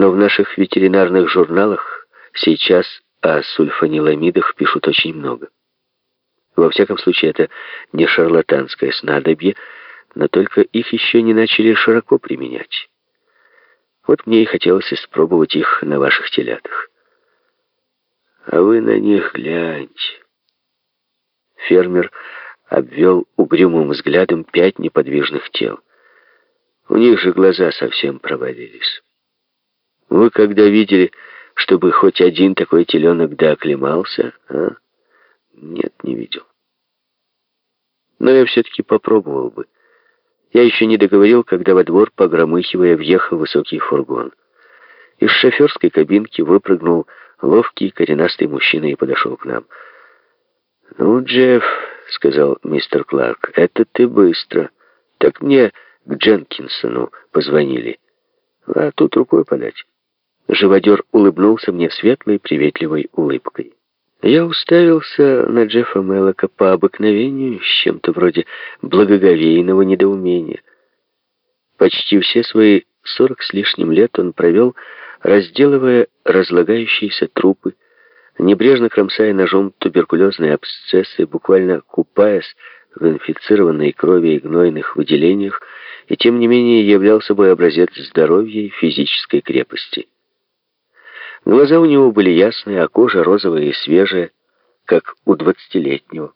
Но в наших ветеринарных журналах сейчас о сульфаниламидах пишут очень много. Во всяком случае, это не шарлатанское снадобье, но только их еще не начали широко применять. Вот мне и хотелось испробовать их на ваших телятах. А вы на них гляньте. Фермер обвел угрюмым взглядом пять неподвижных тел. У них же глаза совсем провалились. Вы когда видели, чтобы хоть один такой теленок дооклемался, а? Нет, не видел. Но я все-таки попробовал бы. Я еще не договорил, когда во двор, погромыхивая, въехал высокий фургон. Из шоферской кабинки выпрыгнул ловкий коренастый мужчина и подошел к нам. «Ну, Джефф», — сказал мистер Кларк, — «это ты быстро. Так мне к Дженкинсону позвонили. А тут рукой подать». Живодер улыбнулся мне светлой, приветливой улыбкой. Я уставился на Джеффа Меллока по обыкновению, с чем-то вроде благоговейного недоумения. Почти все свои сорок с лишним лет он провел, разделывая разлагающиеся трупы, небрежно кромсая ножом туберкулезные абсцессы, буквально купаясь в инфицированной крови и гнойных выделениях, и тем не менее являл собой образец здоровья и физической крепости. Глаза у него были ясные, а кожа розовая и свежая, как у двадцатилетнего.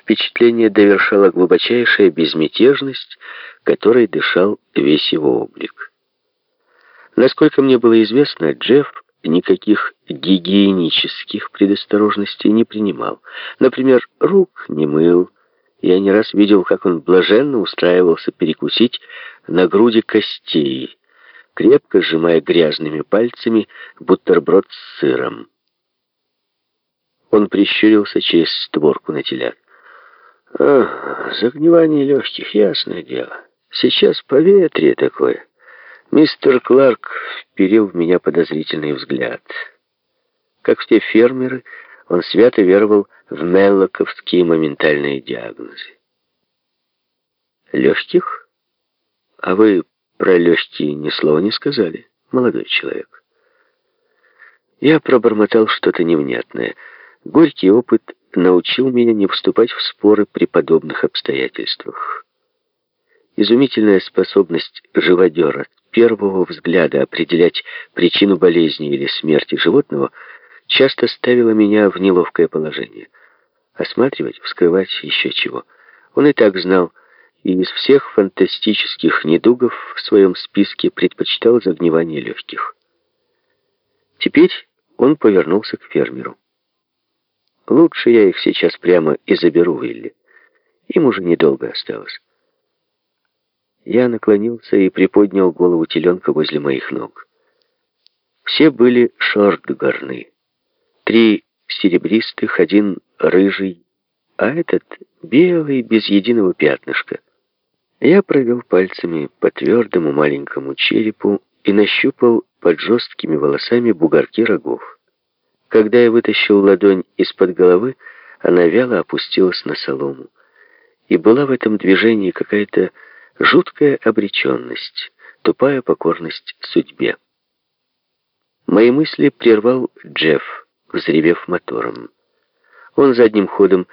Впечатление довершала глубочайшая безмятежность, которой дышал весь его облик. Насколько мне было известно, Джефф никаких гигиенических предосторожностей не принимал. Например, рук не мыл. Я не раз видел, как он блаженно устраивался перекусить на груди костей, крепко сжимая грязными пальцами бутерброд с сыром. Он прищурился через створку на телят. «А, загнивание легких, ясное дело. Сейчас поветрие такое». Мистер Кларк вперил в меня подозрительный взгляд. Как все фермеры, он свято веровал в меллоковские моментальные диагнозы. «Легких? А вы про легкие ни слова не сказали, молодой человек?» Я пробормотал что-то невнятное. Горький опыт научил меня не вступать в споры при подобных обстоятельствах. Изумительная способность живодера первого взгляда определять причину болезни или смерти животного часто ставила меня в неловкое положение. Осматривать, вскрывать, еще чего. Он и так знал, и из всех фантастических недугов в своем списке предпочитал загнивание легких. Теперь он повернулся к фермеру. «Лучше я их сейчас прямо и заберу, Вилли. Им уже недолго осталось». Я наклонился и приподнял голову теленка возле моих ног. Все были шортгорны. Три серебристых, один рыжий, а этот белый, без единого пятнышка. Я провел пальцами по твердому маленькому черепу и нащупал под жесткими волосами бугорки рогов. Когда я вытащил ладонь из-под головы, она вяло опустилась на солому. И была в этом движении какая-то Жуткая обреченность, тупая покорность судьбе. Мои мысли прервал Джефф, взревев мотором. Он задним ходом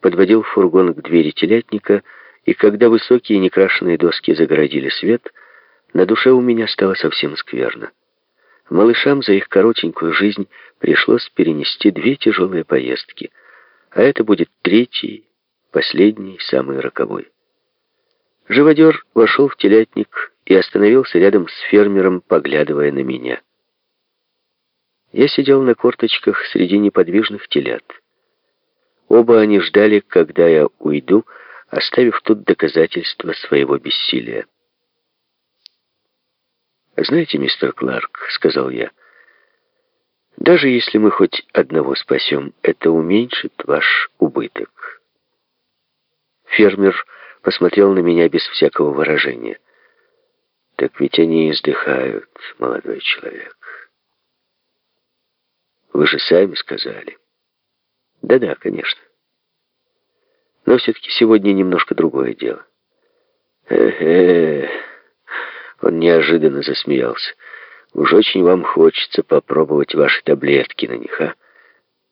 подводил фургон к двери телятника, и когда высокие некрашенные доски загородили свет, на душе у меня стало совсем скверно. Малышам за их коротенькую жизнь пришлось перенести две тяжелые поездки, а это будет третий, последний, самый роковой. Живодер вошел в телятник и остановился рядом с фермером, поглядывая на меня. Я сидел на корточках среди неподвижных телят. Оба они ждали, когда я уйду, оставив тут доказательства своего бессилия. «Знаете, мистер Кларк, — сказал я, — даже если мы хоть одного спасем, это уменьшит ваш убыток». Фермер посмотрел на меня без всякого выражения. «Так ведь они издыхают, молодой человек. Вы же сами сказали». «Да-да, конечно. Но все-таки сегодня немножко другое дело». «Э-э-э!» Он неожиданно засмеялся. Уж очень вам хочется попробовать ваши таблетки на них, а?